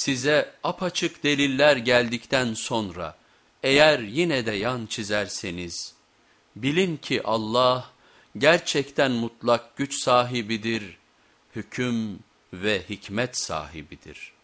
size apaçık deliller geldikten sonra eğer yine de yan çizerseniz bilin ki Allah gerçekten mutlak güç sahibidir, hüküm ve hikmet sahibidir.''